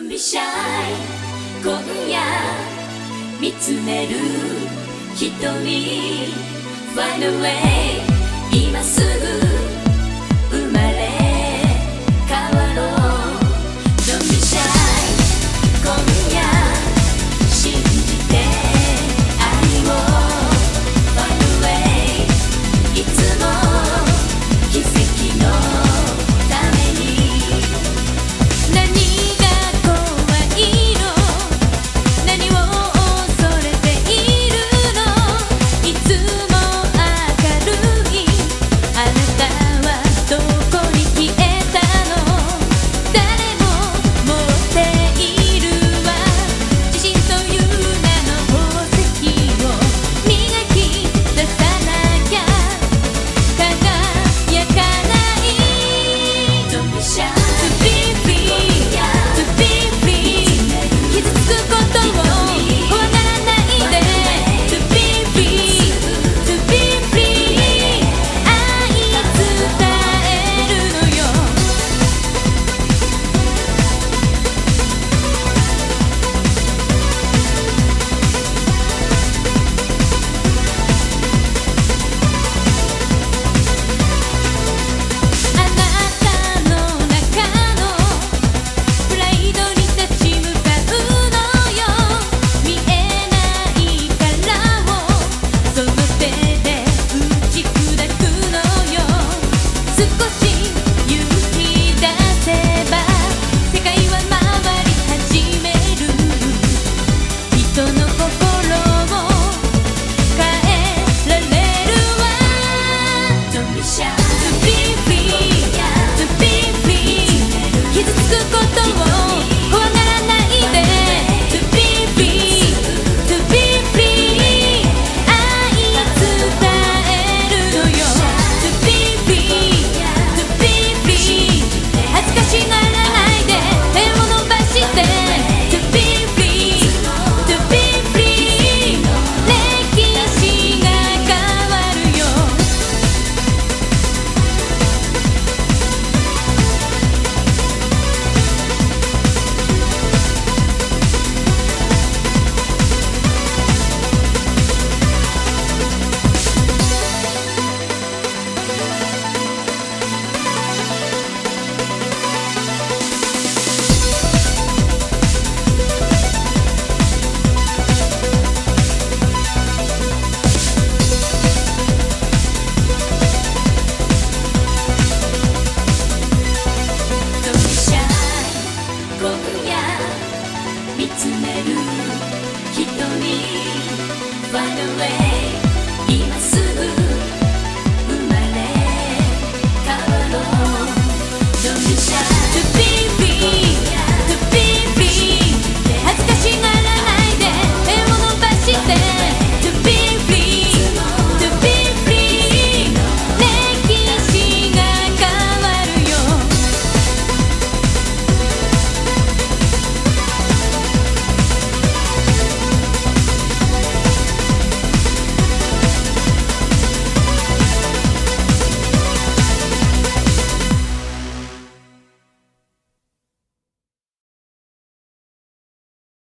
Don't be shy 今夜見つめる瞳 Find a way